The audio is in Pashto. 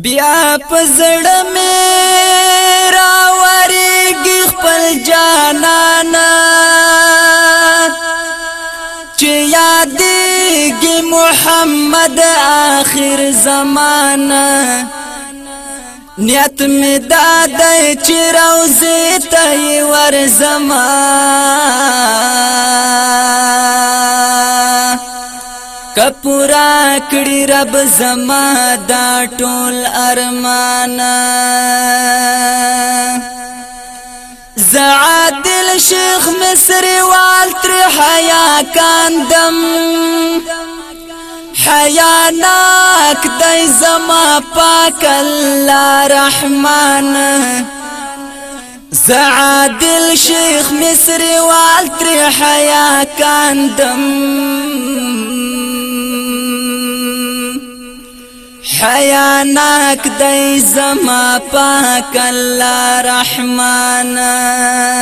بیا پزړه مې راورېږي خپل جانانا چې یادېږي محمد آخر زمانه نیت مې دا دی چې روزې ته یې ورځمه کپورا کړي رب زما دا ټول ارمان زعادل شیخ مصر وال تر حیا کاندم حیا ناک دای زما پاک الله رحمان زعادل شیخ مصر وال تر حیا کاندم حیا ناک دای زما پاک الله رحمان